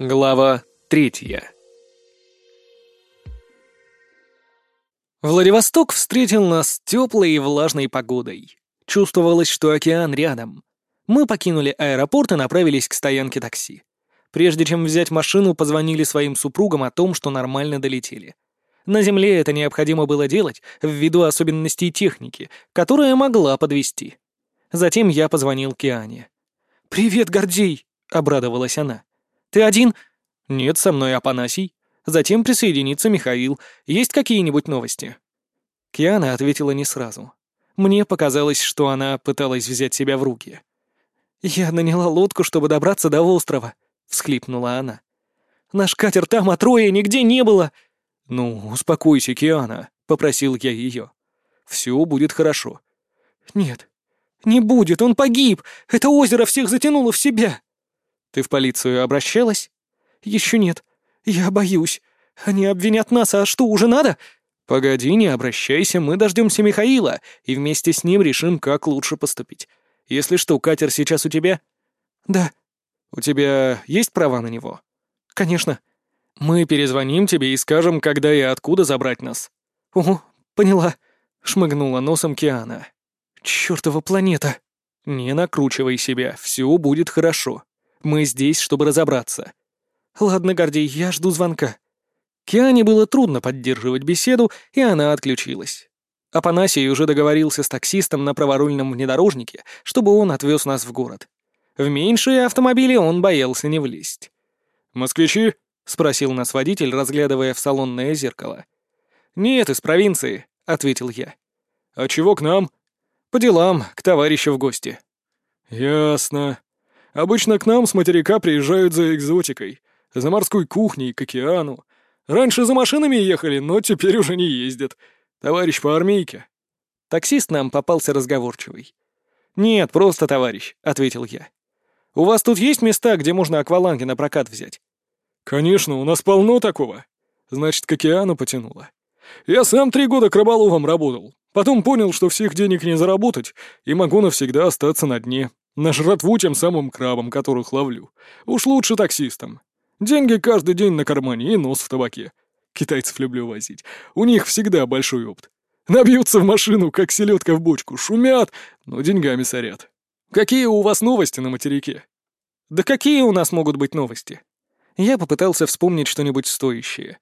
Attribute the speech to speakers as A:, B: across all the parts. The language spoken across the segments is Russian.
A: Глава третья Владивосток встретил нас теплой и влажной погодой. Чувствовалось, что океан рядом. Мы покинули аэропорт и направились к стоянке такси. Прежде чем взять машину, позвонили своим супругам о том, что нормально долетели. На Земле это необходимо было делать ввиду особенностей техники, которая могла подвести. Затем я позвонил Киане. «Привет, Гордей!» — обрадовалась она. «Ты один?» «Нет, со мной Апанасий. Затем присоединится Михаил. Есть какие-нибудь новости?» Киана ответила не сразу. Мне показалось, что она пыталась взять себя в руки. «Я наняла лодку, чтобы добраться до острова», — всхлипнула она. «Наш катер там, а трое нигде не было!» «Ну, успокойся, Киана», — попросил я ее. «Все будет хорошо». «Нет, «Не будет, он погиб! Это озеро всех затянуло в себя!» «Ты в полицию обращалась?» «Еще нет. Я боюсь. Они обвинят нас, а что, уже надо?» «Погоди, не обращайся, мы дождемся Михаила и вместе с ним решим, как лучше поступить. Если что, катер сейчас у тебя?» «Да». «У тебя есть права на него?» «Конечно». «Мы перезвоним тебе и скажем, когда и откуда забрать нас». «Ого, поняла», — шмыгнула носом Киана. Чёртова планета! Не накручивай себя, все будет хорошо. Мы здесь, чтобы разобраться. Ладно, Гордей, я жду звонка. Киане было трудно поддерживать беседу, и она отключилась. Апанасий уже договорился с таксистом на праворульном внедорожнике, чтобы он отвез нас в город. В меньшие автомобили он боялся не влезть. «Москвичи?» — спросил нас водитель, разглядывая в салонное зеркало. «Нет, из провинции», — ответил я. «А чего к нам?» «По делам, к товарищу в гости». «Ясно. Обычно к нам с материка приезжают за экзотикой, за морской кухней, к океану. Раньше за машинами ехали, но теперь уже не ездят. Товарищ по армейке». Таксист нам попался разговорчивый. «Нет, просто товарищ», — ответил я. «У вас тут есть места, где можно акваланги на прокат взять?» «Конечно, у нас полно такого. Значит, к океану потянуло. Я сам три года к рыболовам работал. Потом понял, что всех денег не заработать, и могу навсегда остаться на дне. На жратву тем самым крабам, которых ловлю. Уж лучше таксистам. Деньги каждый день на кармане и нос в табаке. Китайцев люблю возить. У них всегда большой опыт. Набьются в машину, как селедка в бочку, шумят, но деньгами сорят. Какие у вас новости на материке? Да какие у нас могут быть новости? Я попытался вспомнить что-нибудь стоящее.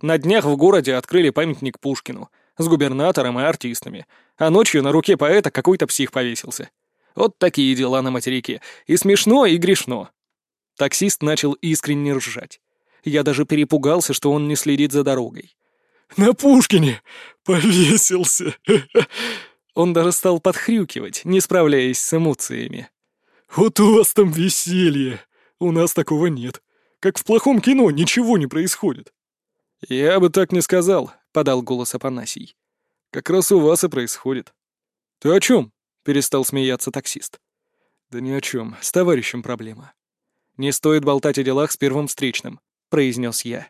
A: На днях в городе открыли памятник Пушкину — с губернатором и артистами, а ночью на руке поэта какой-то псих повесился. Вот такие дела на материке. И смешно, и грешно. Таксист начал искренне ржать. Я даже перепугался, что он не следит за дорогой. «На Пушкине! Повесился!» Он даже стал подхрюкивать, не справляясь с эмоциями. «Вот у вас там веселье! У нас такого нет. Как в плохом кино, ничего не происходит». «Я бы так не сказал», — подал голос Апанасий. «Как раз у вас и происходит». «Ты о чем?» — перестал смеяться таксист. «Да ни о чем. С товарищем проблема». «Не стоит болтать о делах с первым встречным», — произнес я.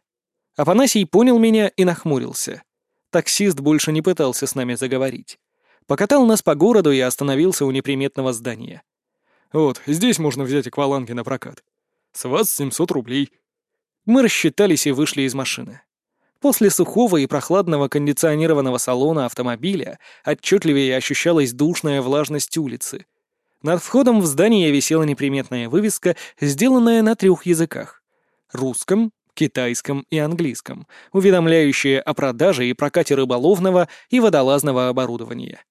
A: Апанасий понял меня и нахмурился. Таксист больше не пытался с нами заговорить. Покатал нас по городу и остановился у неприметного здания. «Вот, здесь можно взять акваланги на прокат. С вас 700 рублей». Мы рассчитались и вышли из машины. После сухого и прохладного кондиционированного салона автомобиля отчетливее ощущалась душная влажность улицы. Над входом в здание висела неприметная вывеска, сделанная на трех языках — русском, китайском и английском, уведомляющая о продаже и прокате рыболовного и водолазного оборудования.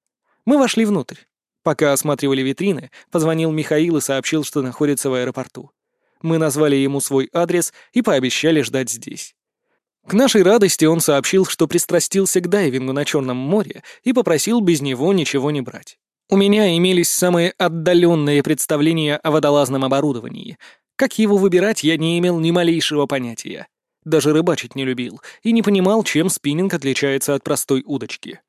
A: Мы вошли внутрь. Пока осматривали витрины, позвонил Михаил и сообщил, что находится в аэропорту. Мы назвали ему свой адрес и пообещали ждать здесь. К нашей радости он сообщил, что пристрастился к дайвингу на Черном море и попросил без него ничего не брать. У меня имелись самые отдаленные представления о водолазном оборудовании. Как его выбирать, я не имел ни малейшего понятия. Даже рыбачить не любил и не понимал, чем спиннинг отличается от простой удочки.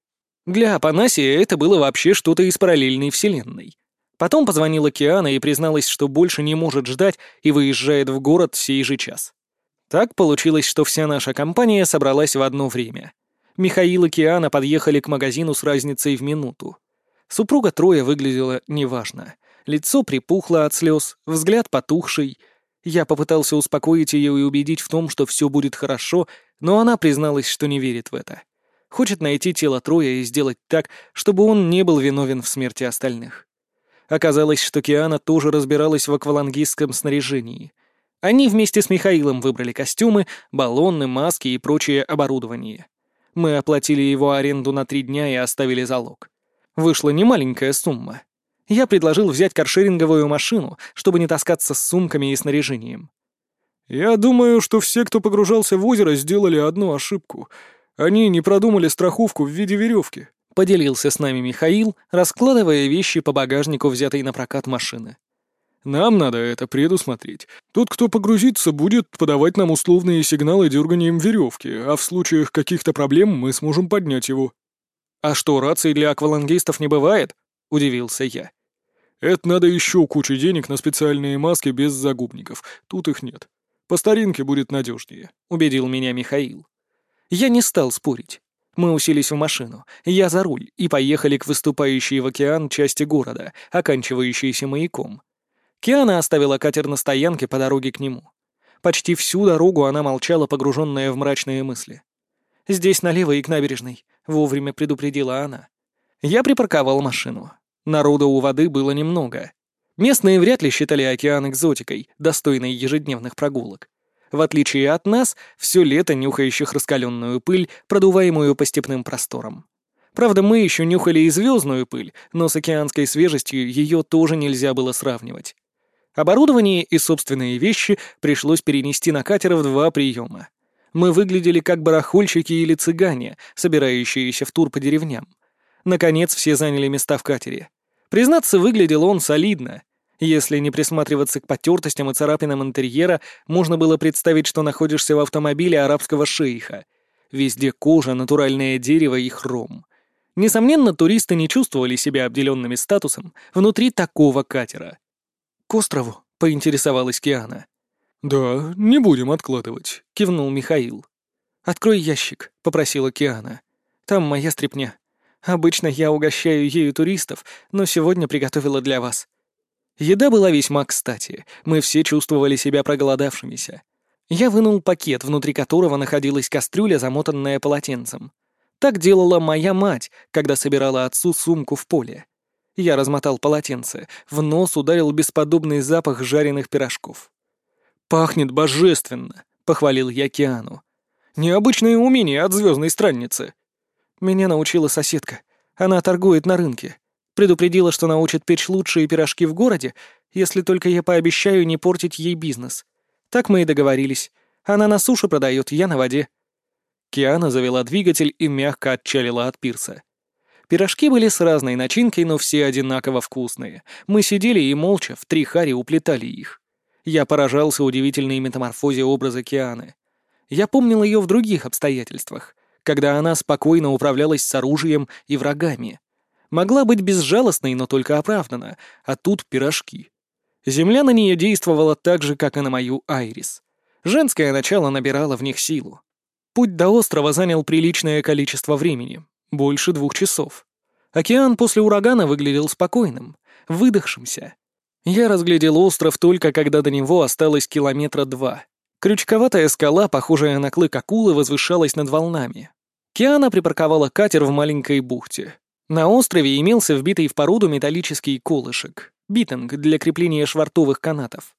A: Для Апанасия это было вообще что-то из параллельной вселенной. Потом позвонила Киана и призналась, что больше не может ждать и выезжает в город сей же час. Так получилось, что вся наша компания собралась в одно время. Михаил и Киана подъехали к магазину с разницей в минуту. Супруга Троя выглядела неважно. Лицо припухло от слез, взгляд потухший. Я попытался успокоить ее и убедить в том, что все будет хорошо, но она призналась, что не верит в это. Хочет найти тело Троя и сделать так, чтобы он не был виновен в смерти остальных. Оказалось, что Киана тоже разбиралась в аквалангистском снаряжении. Они вместе с Михаилом выбрали костюмы, баллоны, маски и прочее оборудование. Мы оплатили его аренду на три дня и оставили залог. Вышла немаленькая сумма. Я предложил взять каршеринговую машину, чтобы не таскаться с сумками и снаряжением.
B: «Я думаю, что все, кто погружался в озеро, сделали одну ошибку. Они не продумали страховку в виде веревки», —
A: поделился с нами Михаил, раскладывая вещи по багажнику, взятой на прокат машины.
B: «Нам надо это предусмотреть. Тот, кто погрузится, будет подавать нам условные сигналы дерганием веревки, а в случаях каких-то проблем мы сможем поднять его».
A: «А что, рации для аквалангистов не бывает?» — удивился я.
B: Это надо еще кучу денег на специальные маски без загубников. Тут их нет. По старинке будет надежнее», — убедил меня Михаил.
A: Я не стал спорить. Мы уселись в машину, я за руль, и поехали к выступающей в океан части города, оканчивающейся маяком. Киана оставила катер на стоянке по дороге к нему. Почти всю дорогу она молчала, погруженная в мрачные мысли. «Здесь налево и к набережной», — вовремя предупредила она. Я припарковал машину. Народа у воды было немного. Местные вряд ли считали океан экзотикой, достойной ежедневных прогулок. В отличие от нас, все лето нюхающих раскаленную пыль, продуваемую по степным просторам. Правда, мы еще нюхали и звездную пыль, но с океанской свежестью ее тоже нельзя было сравнивать. Оборудование и собственные вещи пришлось перенести на катер в два приема. Мы выглядели как барахольщики или цыгане, собирающиеся в тур по деревням. Наконец все заняли места в катере. Признаться, выглядел он солидно. Если не присматриваться к потертостям и царапинам интерьера, можно было представить, что находишься в автомобиле арабского шейха. Везде кожа, натуральное дерево и хром. Несомненно, туристы не чувствовали себя обделенными статусом внутри такого катера. «К острову?» — поинтересовалась Киана.
B: «Да, не будем откладывать», — кивнул Михаил.
A: «Открой ящик», — попросила Киана. «Там моя стряпня». Обычно я угощаю ею туристов, но сегодня приготовила для вас. Еда была весьма кстати, мы все чувствовали себя проголодавшимися. Я вынул пакет, внутри которого находилась кастрюля, замотанная полотенцем. Так делала моя мать, когда собирала отцу сумку в поле. Я размотал полотенце, в нос ударил бесподобный запах жареных пирожков. «Пахнет божественно», — похвалил я Киану. «Необычное умение от звездной странницы». Меня научила соседка. Она торгует на рынке. Предупредила, что научит печь лучшие пирожки в городе, если только я пообещаю не портить ей бизнес. Так мы и договорились. Она на суше продает, я на воде. Киана завела двигатель и мягко отчалила от пирса. Пирожки были с разной начинкой, но все одинаково вкусные. Мы сидели и молча в три хари уплетали их. Я поражался удивительной метаморфозе образа Кианы. Я помнил ее в других обстоятельствах когда она спокойно управлялась с оружием и врагами. Могла быть безжалостной, но только оправдана, а тут пирожки. Земля на нее действовала так же, как и на мою Айрис. Женское начало набирало в них силу. Путь до острова занял приличное количество времени, больше двух часов. Океан после урагана выглядел спокойным, выдохшимся. Я разглядел остров только когда до него осталось километра два. Крючковатая скала, похожая на клык акулы, возвышалась над волнами. Киана припарковала катер в маленькой бухте. На острове имелся вбитый в породу металлический колышек, битинг для крепления швартовых канатов.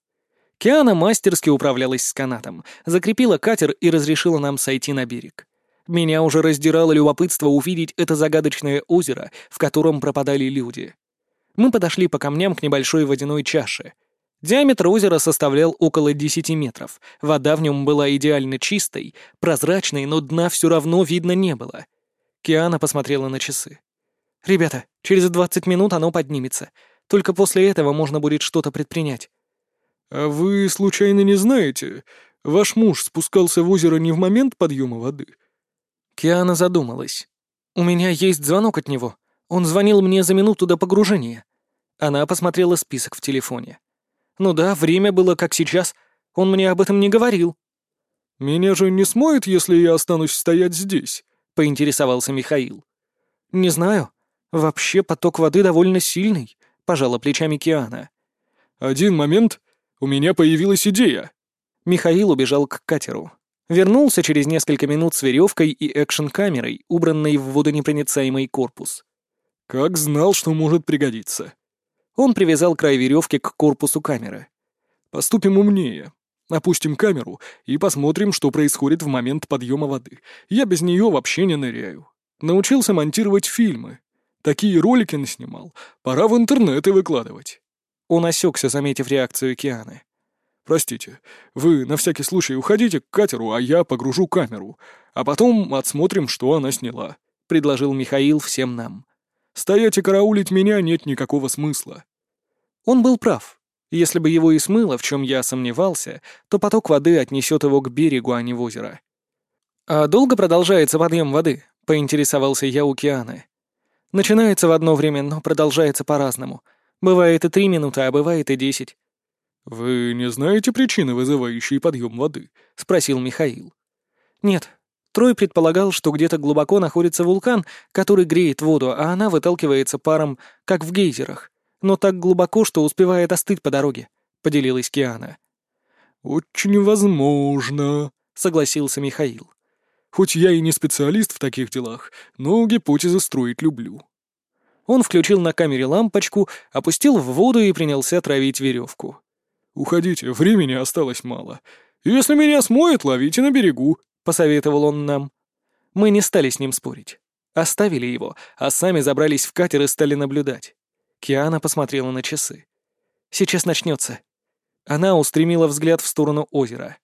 A: Киана мастерски управлялась с канатом, закрепила катер и разрешила нам сойти на берег. Меня уже раздирало любопытство увидеть это загадочное озеро, в котором пропадали люди. Мы подошли по камням к небольшой водяной чаше — Диаметр озера составлял около 10 метров, вода в нем была идеально чистой, прозрачной, но дна все равно видно не было. Киана посмотрела на часы. «Ребята, через 20 минут оно поднимется. Только после этого можно будет что-то предпринять».
B: «А вы, случайно, не знаете, ваш муж спускался в озеро не в момент подъема воды?»
A: Киана задумалась. «У меня есть звонок от него. Он звонил мне за минуту до погружения». Она посмотрела список в телефоне. «Ну да, время было как сейчас. Он мне об этом не говорил».
B: «Меня же не смоет, если я останусь стоять здесь?» — поинтересовался Михаил.
A: «Не знаю. Вообще поток воды довольно сильный», — пожала плечами Киана.
B: «Один момент. У меня появилась идея!»
A: Михаил убежал к катеру. Вернулся через несколько минут с веревкой и экшн-камерой, убранной в водонепроницаемый корпус.
B: «Как знал, что может пригодиться!»
A: Он привязал край веревки к корпусу камеры.
B: «Поступим умнее. Опустим камеру и посмотрим, что происходит в момент подъема воды. Я без нее вообще не ныряю. Научился монтировать фильмы. Такие ролики наснимал. Пора в интернет и выкладывать».
A: Он осекся, заметив реакцию Кианы.
B: «Простите, вы на всякий случай уходите к катеру, а я погружу камеру, а потом отсмотрим, что она сняла», — предложил Михаил всем нам. «Стоять и караулить меня нет никакого смысла».
A: Он был прав. Если бы его и смыло, в чем я сомневался, то поток воды отнесет его к берегу, а не в озеро. «А долго продолжается подъем воды?» — поинтересовался я у Кианы. «Начинается в одно время, но продолжается по-разному. Бывает и три минуты, а бывает и десять».
B: «Вы не знаете причины, вызывающей подъем воды?» — спросил Михаил.
A: «Нет. Трой предполагал, что где-то глубоко находится вулкан, который греет воду, а она выталкивается паром, как в гейзерах но так глубоко, что успевает остыть по дороге», — поделилась Киана.
B: «Очень возможно», — согласился Михаил. «Хоть я и не специалист в таких делах, но гипотезы строить люблю».
A: Он включил на камере лампочку, опустил в воду и принялся травить веревку.
B: «Уходите, времени осталось мало. Если меня смоет, ловите на берегу», — посоветовал он нам.
A: Мы не стали с ним спорить. Оставили его, а сами забрались в катер и стали наблюдать. Киана посмотрела на часы. «Сейчас начнется». Она устремила взгляд в сторону озера.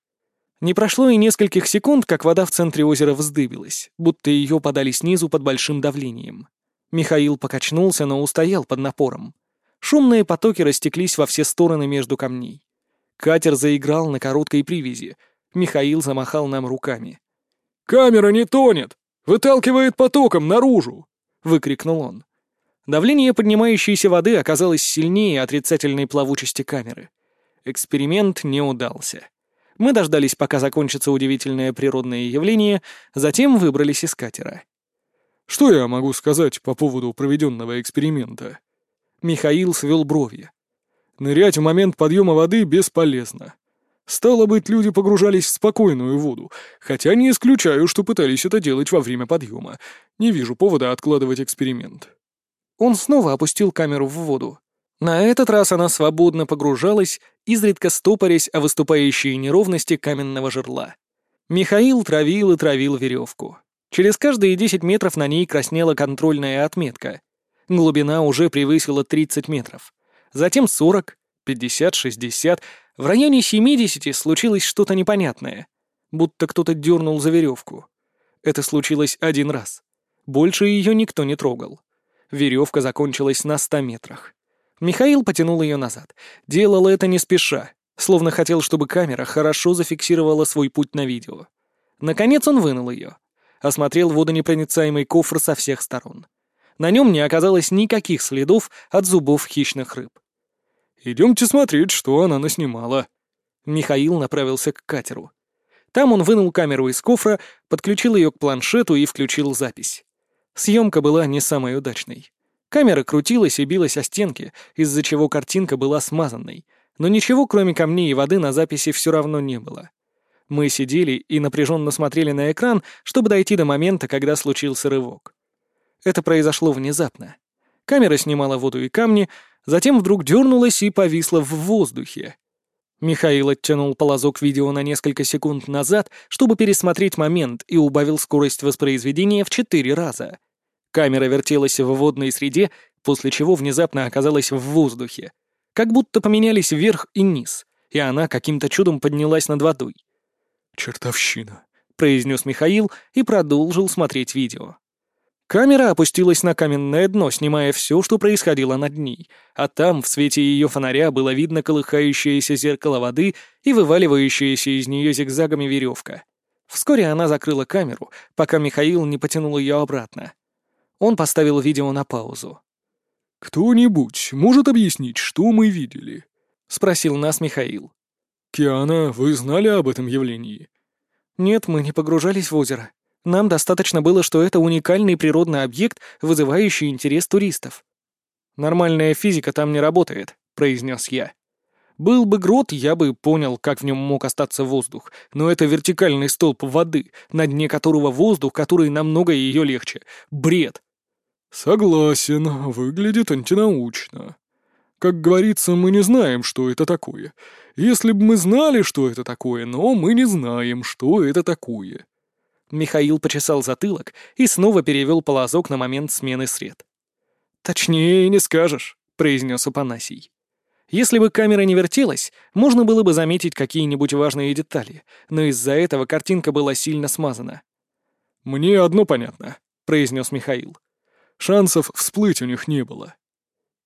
A: Не прошло и нескольких секунд, как вода в центре озера вздыбилась, будто ее подали снизу под большим давлением. Михаил покачнулся, но устоял под напором. Шумные потоки растеклись во все стороны между камней. Катер заиграл на короткой привязи. Михаил замахал нам руками.
B: «Камера не тонет! Выталкивает потоком наружу!» — выкрикнул он.
A: Давление поднимающейся воды оказалось сильнее отрицательной плавучести камеры. Эксперимент не удался. Мы дождались, пока закончится удивительное природное явление, затем выбрались из катера.
B: «Что я могу сказать по поводу проведенного эксперимента?» Михаил свел брови. «Нырять в момент подъема воды бесполезно. Стало быть, люди погружались в спокойную воду, хотя не исключаю, что пытались это делать во время подъема. Не вижу повода откладывать эксперимент».
A: Он снова опустил камеру в воду. На этот раз она свободно погружалась, изредка стопорясь о выступающие неровности каменного жерла. Михаил травил и травил веревку. Через каждые 10 метров на ней краснела контрольная отметка. Глубина уже превысила 30 метров. Затем 40, 50, 60. В районе 70 случилось что-то непонятное. Будто кто-то дернул за веревку. Это случилось один раз. Больше ее никто не трогал. Веревка закончилась на ста метрах. Михаил потянул ее назад. Делал это не спеша, словно хотел, чтобы камера хорошо зафиксировала свой путь на видео. Наконец он вынул ее. Осмотрел водонепроницаемый кофр со всех сторон. На нем не оказалось никаких следов от зубов хищных рыб.
B: «Идемте смотреть, что она наснимала».
A: Михаил направился к катеру. Там он вынул камеру из кофра, подключил ее к планшету и включил запись. Съемка была не самой удачной. Камера крутилась и билась о стенки, из-за чего картинка была смазанной, но ничего, кроме камней и воды, на записи все равно не было. Мы сидели и напряженно смотрели на экран, чтобы дойти до момента, когда случился рывок. Это произошло внезапно. Камера снимала воду и камни, затем вдруг дернулась и повисла в воздухе. Михаил оттянул полозок видео на несколько секунд назад, чтобы пересмотреть момент, и убавил скорость воспроизведения в четыре раза. Камера вертелась в водной среде, после чего внезапно оказалась в воздухе. Как будто поменялись вверх и низ, и она каким-то чудом поднялась над водой.
B: «Чертовщина», — произнес
A: Михаил и продолжил смотреть видео. Камера опустилась на каменное дно, снимая все, что происходило над ней, а там, в свете ее фонаря, было видно колыхающееся зеркало воды и вываливающаяся из нее зигзагами веревка. Вскоре она закрыла камеру, пока Михаил не потянул ее обратно. Он поставил видео на паузу.
B: «Кто-нибудь может объяснить, что мы видели?»
A: — спросил нас Михаил.
B: «Киана, вы знали об этом явлении?»
A: «Нет, мы не погружались в озеро. Нам достаточно было, что это уникальный природный объект, вызывающий интерес туристов». «Нормальная физика там не работает», — произнес я. Был бы грот, я бы понял, как в нем мог остаться воздух, но это вертикальный столб воды, на дне которого воздух, который намного ее легче. Бред.
B: Согласен, выглядит антинаучно. Как говорится, мы не знаем, что это такое. Если бы мы знали, что это такое, но мы не знаем, что это такое.
A: Михаил почесал затылок и снова перевел полозок на момент смены сред. «Точнее не скажешь», — произнес Апанасий. Если бы камера не вертелась, можно было бы заметить какие-нибудь важные детали, но из-за этого картинка была сильно смазана.
B: «Мне одно понятно», — произнес Михаил. «Шансов всплыть у них не было».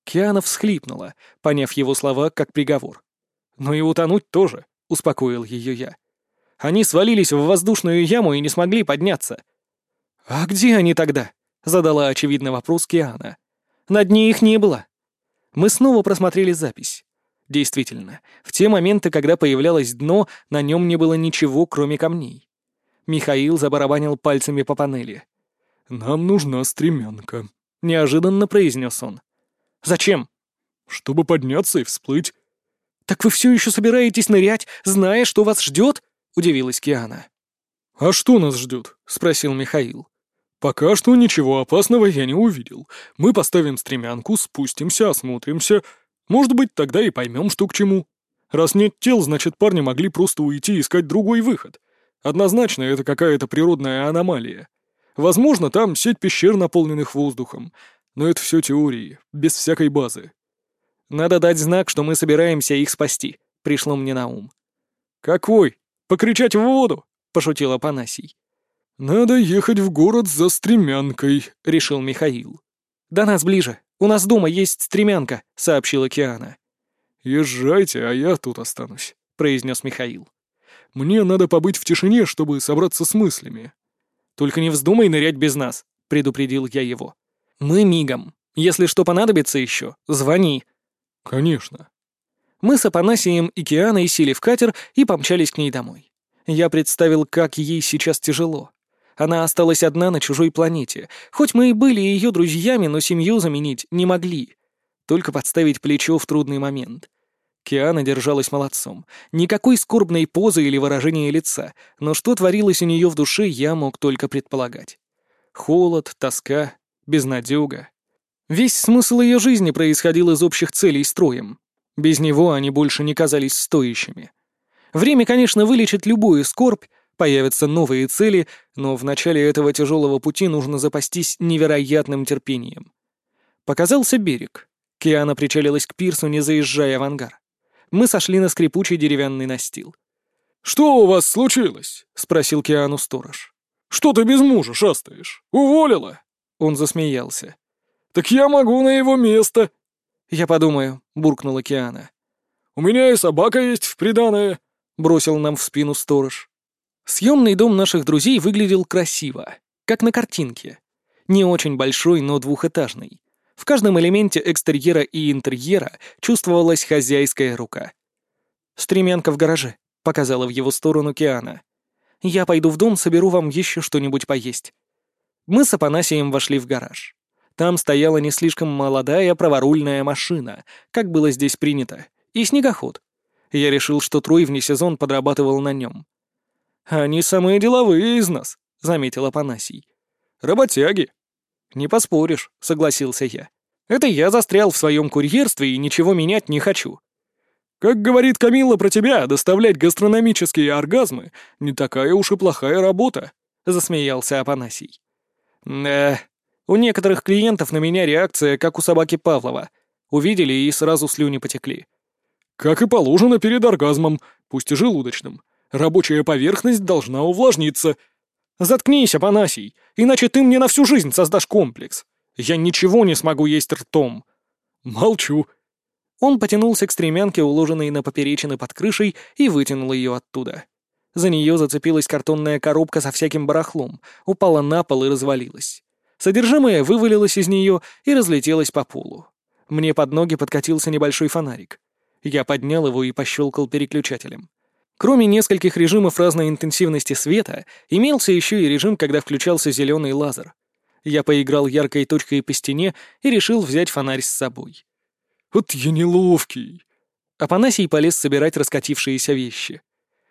A: Киана всхлипнула, поняв его слова как приговор. «Но и утонуть тоже», — успокоил ее я. «Они свалились в воздушную яму и не смогли подняться». «А где они тогда?» — задала очевидный вопрос Киана. «На дне их не было». Мы снова просмотрели запись. Действительно, в те моменты, когда появлялось дно, на нем не было ничего, кроме камней. Михаил забарабанил пальцами по панели.
B: «Нам нужна стремянка», —
A: неожиданно произнес он. «Зачем?»
B: «Чтобы подняться и всплыть».
A: «Так вы все еще собираетесь нырять, зная, что вас ждет?» — удивилась Киана.
B: «А что нас ждет?» — спросил Михаил. «Пока что ничего опасного я не увидел. Мы поставим стремянку, спустимся, осмотримся. Может быть, тогда и поймем, что к чему. Раз нет тел, значит, парни могли просто уйти и искать другой выход. Однозначно, это какая-то природная аномалия. Возможно, там сеть пещер, наполненных воздухом. Но это все теории, без всякой базы.
A: Надо дать знак, что мы собираемся их спасти, пришло мне на ум.
B: «Какой? Покричать в воду?» — пошутил Апанасий. «Надо ехать в город за стремянкой», — решил Михаил.
A: «До нас ближе. У нас дома есть стремянка», — сообщила Киана.
B: «Езжайте, а я тут останусь», — произнес Михаил. «Мне надо побыть в тишине, чтобы собраться с мыслями».
A: «Только не вздумай нырять без нас», — предупредил я его. «Мы мигом. Если что понадобится еще, звони».
B: «Конечно».
A: Мы с Апанасием и Кианой сели в катер и помчались к ней домой. Я представил, как ей сейчас тяжело. Она осталась одна на чужой планете. Хоть мы и были ее друзьями, но семью заменить не могли. Только подставить плечо в трудный момент. Киана держалась молодцом. Никакой скорбной позы или выражения лица, но что творилось у нее в душе, я мог только предполагать. Холод, тоска, безнадега. Весь смысл ее жизни происходил из общих целей строем. Без него они больше не казались стоящими. Время, конечно, вылечит любую скорбь, появятся новые цели, но в начале этого тяжелого пути нужно запастись невероятным терпением. Показался берег. Киана причалилась к пирсу, не заезжая в ангар. Мы сошли на скрипучий деревянный настил.
B: «Что у вас случилось?» — спросил Киану сторож. «Что ты без мужа шастаешь? Уволила?»
A: Он засмеялся.
B: «Так я могу на его место».
A: «Я подумаю», — буркнула Киана.
B: «У меня и собака есть в приданое», — бросил нам в спину сторож.
A: Съемный дом наших друзей выглядел красиво, как на картинке. Не очень большой, но двухэтажный. В каждом элементе экстерьера и интерьера чувствовалась хозяйская рука. «Стремянка в гараже», — показала в его сторону Киана. «Я пойду в дом, соберу вам еще что-нибудь поесть». Мы с Апанасием вошли в гараж. Там стояла не слишком молодая праворульная машина, как было здесь принято, и снегоход. Я решил, что Трой вне сезон подрабатывал на нем.
B: «Они самые деловые из нас», — заметил Апанасий. «Работяги».
A: «Не поспоришь», — согласился я. «Это я застрял в своем курьерстве и ничего менять не хочу».
B: «Как говорит Камила про тебя, доставлять гастрономические оргазмы — не такая уж и плохая работа», — засмеялся Апанасий.
A: «Да, у некоторых клиентов на меня реакция, как у собаки Павлова. Увидели и сразу слюни потекли».
B: «Как и положено перед оргазмом, пусть и желудочным. Рабочая поверхность должна увлажниться.
A: Заткнись, Апанасий, иначе ты мне на всю жизнь создашь комплекс. Я ничего не смогу есть ртом.
B: Молчу.
A: Он потянулся к стремянке, уложенной на поперечины под крышей, и вытянул ее оттуда. За нее зацепилась картонная коробка со всяким барахлом, упала на пол и развалилась. Содержимое вывалилось из нее и разлетелось по полу. Мне под ноги подкатился небольшой фонарик. Я поднял его и пощелкал переключателем. Кроме нескольких режимов разной интенсивности света, имелся еще и режим, когда включался зеленый лазер. Я поиграл яркой точкой по стене и решил взять фонарь с собой.
B: «Вот я неловкий».
A: Апанасий полез собирать раскатившиеся вещи.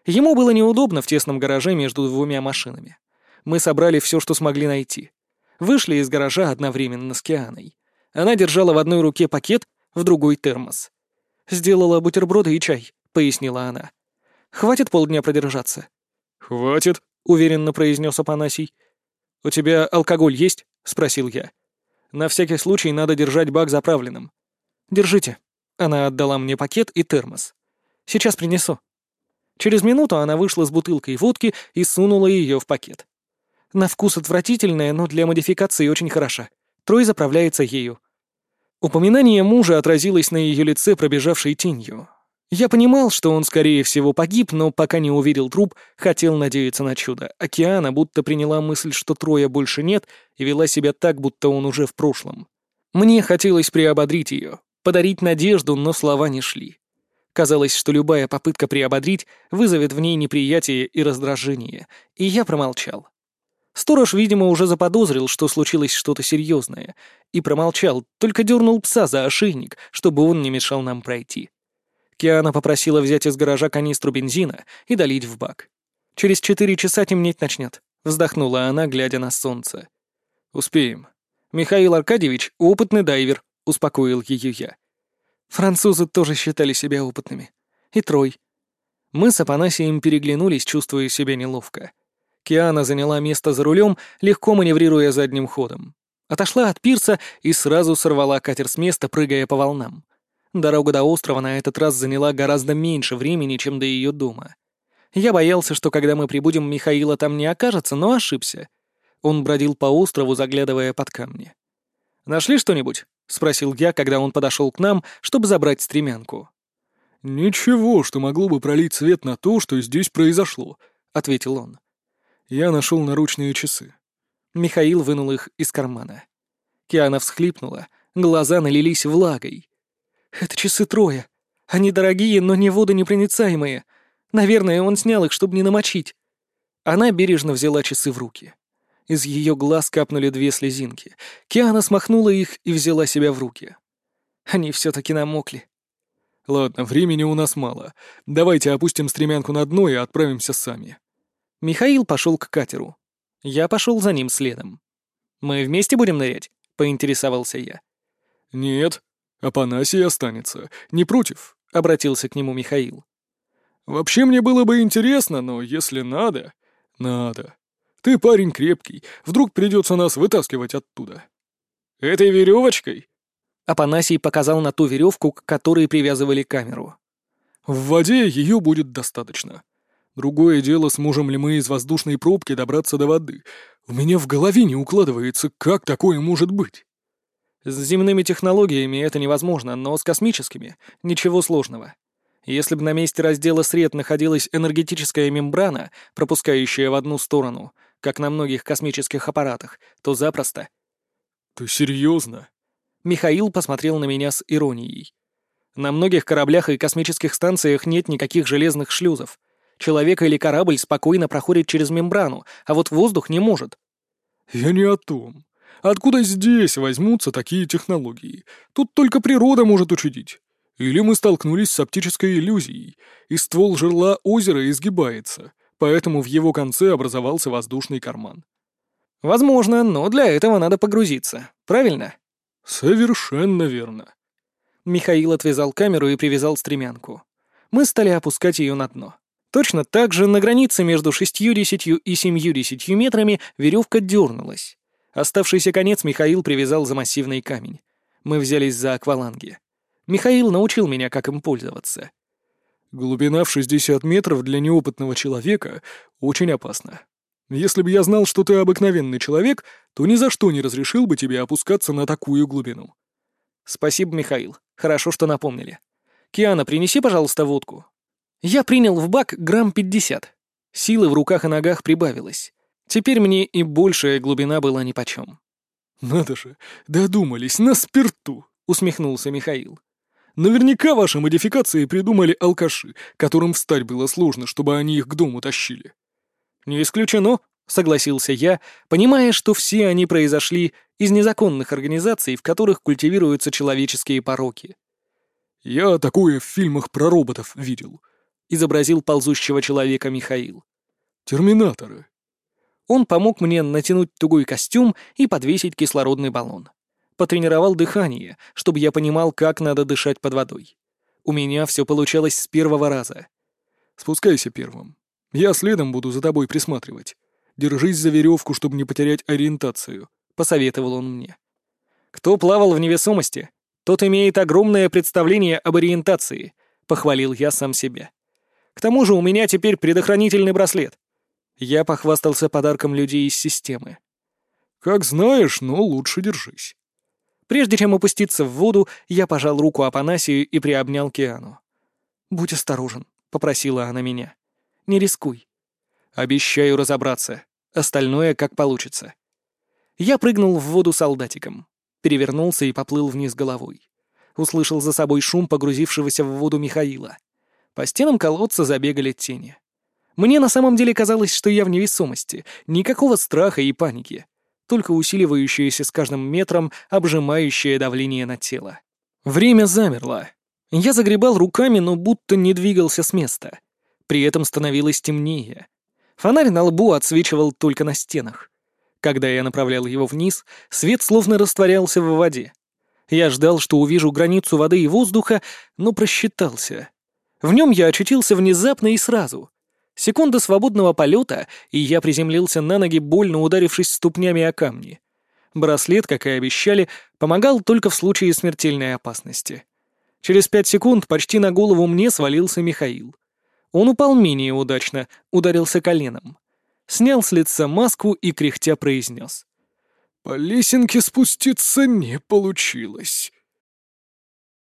A: Ему было неудобно в тесном гараже между двумя машинами. Мы собрали все, что смогли найти. Вышли из гаража одновременно с Кианой. Она держала в одной руке пакет, в другой — термос. «Сделала бутерброды и чай», — пояснила она. «Хватит полдня продержаться?»
B: «Хватит», —
A: уверенно произнес Апанасий. «У тебя алкоголь есть?» — спросил я. «На всякий случай надо держать бак заправленным». «Держите». Она отдала мне пакет и термос. «Сейчас принесу». Через минуту она вышла с бутылкой водки и сунула ее в пакет. На вкус отвратительная, но для модификации очень хороша. Трой заправляется ею. Упоминание мужа отразилось на ее лице пробежавшей тенью. Я понимал, что он, скорее всего, погиб, но пока не увидел труп, хотел надеяться на чудо. Океана будто приняла мысль, что Троя больше нет, и вела себя так, будто он уже в прошлом. Мне хотелось приободрить ее, подарить надежду, но слова не шли. Казалось, что любая попытка приободрить вызовет в ней неприятие и раздражение, и я промолчал. Сторож, видимо, уже заподозрил, что случилось что-то серьезное, и промолчал, только дернул пса за ошейник, чтобы он не мешал нам пройти. Киана попросила взять из гаража канистру бензина и долить в бак. «Через четыре часа темнеть начнет», — вздохнула она, глядя на солнце. «Успеем. Михаил Аркадьевич — опытный дайвер», — успокоил ее я. Французы тоже считали себя опытными. И Трой. Мы с Апанасием переглянулись, чувствуя себя неловко. Киана заняла место за рулем, легко маневрируя задним ходом. Отошла от пирса и сразу сорвала катер с места, прыгая по волнам. Дорога до острова на этот раз заняла гораздо меньше времени, чем до ее дома. Я боялся, что когда мы прибудем, Михаила там не окажется, но ошибся. Он бродил по острову, заглядывая под камни. «Нашли что-нибудь?» — спросил я, когда он подошел к нам, чтобы забрать стремянку.
B: «Ничего, что могло бы пролить свет на то, что здесь произошло», — ответил он. «Я нашел наручные часы».
A: Михаил вынул их из кармана. Киана всхлипнула, глаза налились влагой. «Это часы Троя. Они дорогие, но не водонепроницаемые. Наверное, он снял их, чтобы не намочить». Она бережно взяла часы в руки. Из ее глаз капнули две слезинки. Киана смахнула их и взяла себя в руки. Они все-таки намокли.
B: «Ладно, времени у нас мало. Давайте опустим стремянку на дно и отправимся сами».
A: Михаил пошел к катеру. Я пошел за ним следом. «Мы вместе будем нырять?» — поинтересовался я.
B: «Нет», «Апанасий останется. Не против?» — обратился к нему Михаил. «Вообще мне было бы интересно, но если надо...» «Надо. Ты парень крепкий. Вдруг придется нас вытаскивать оттуда». «Этой веревочкой?»
A: Апанасий показал на ту веревку, к которой привязывали камеру.
B: «В воде ее будет достаточно. Другое дело, сможем ли мы из воздушной пробки добраться до воды. У меня в голове не укладывается, как такое может быть».
A: С земными технологиями это невозможно, но с космическими — ничего сложного. Если бы на месте раздела сред находилась энергетическая мембрана, пропускающая в одну сторону, как на многих космических аппаратах, то запросто.
B: «Ты серьезно?»
A: Михаил посмотрел на меня с иронией. «На многих кораблях и космических станциях нет никаких железных шлюзов. Человек или корабль спокойно проходит через мембрану, а вот воздух не может».
B: «Я не о том. Откуда здесь возьмутся такие технологии? Тут только природа может учудить. Или мы столкнулись с оптической иллюзией, и ствол жерла озера изгибается, поэтому в его конце образовался воздушный карман.
A: Возможно, но для этого надо погрузиться, правильно?
B: Совершенно верно.
A: Михаил отвязал камеру и привязал стремянку. Мы стали опускать ее на дно. Точно так же на границе между 60 и 70 метрами веревка дернулась. Оставшийся конец Михаил привязал за массивный камень. Мы взялись за акваланги. Михаил научил меня, как им пользоваться.
B: Глубина в 60 метров для неопытного человека очень опасна. Если бы я знал, что ты обыкновенный человек, то ни за что не разрешил бы тебе опускаться на такую глубину.
A: Спасибо, Михаил. Хорошо, что напомнили. Киана, принеси, пожалуйста, водку. Я принял в бак грамм 50. Силы в руках и ногах прибавилось. Теперь мне и большая глубина была нипочем.
B: «Надо же, додумались, на спирту!» — усмехнулся Михаил. «Наверняка ваши модификации придумали алкаши, которым встать было сложно, чтобы они их к дому тащили».
A: «Не исключено», — согласился я, понимая, что все они произошли из незаконных организаций, в которых культивируются человеческие пороки.
B: «Я такое в фильмах про роботов видел», —
A: изобразил ползущего человека Михаил.
B: «Терминаторы».
A: Он помог мне натянуть тугой костюм и подвесить кислородный баллон. Потренировал дыхание, чтобы я понимал, как надо дышать под водой. У меня все получалось с первого раза.
B: «Спускайся первым. Я следом буду за тобой присматривать. Держись за веревку, чтобы не потерять ориентацию», — посоветовал он мне.
A: «Кто плавал в невесомости, тот имеет огромное представление об ориентации», — похвалил я сам себя. «К тому же у меня теперь предохранительный браслет». Я похвастался подарком людей из системы.
B: «Как знаешь, но лучше держись».
A: Прежде чем опуститься в воду, я пожал руку Апанасию и приобнял Киану. «Будь осторожен», — попросила она меня. «Не рискуй». «Обещаю разобраться. Остальное как получится». Я прыгнул в воду солдатиком, перевернулся и поплыл вниз головой. Услышал за собой шум погрузившегося в воду Михаила. По стенам колодца забегали тени. Мне на самом деле казалось, что я в невесомости, никакого страха и паники, только усиливающееся с каждым метром обжимающее давление на тело. Время замерло. Я загребал руками, но будто не двигался с места. При этом становилось темнее. Фонарь на лбу отсвечивал только на стенах. Когда я направлял его вниз, свет словно растворялся в воде. Я ждал, что увижу границу воды и воздуха, но просчитался. В нем я очутился внезапно и сразу. Секунда свободного полета, и я приземлился на ноги, больно ударившись ступнями о камни. Браслет, как и обещали, помогал только в случае смертельной опасности. Через пять секунд почти на голову мне свалился Михаил. Он упал менее удачно, ударился коленом. Снял с лица маску и кряхтя произнес.
B: «По лесенке спуститься не получилось».